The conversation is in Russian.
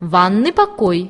ванный покой.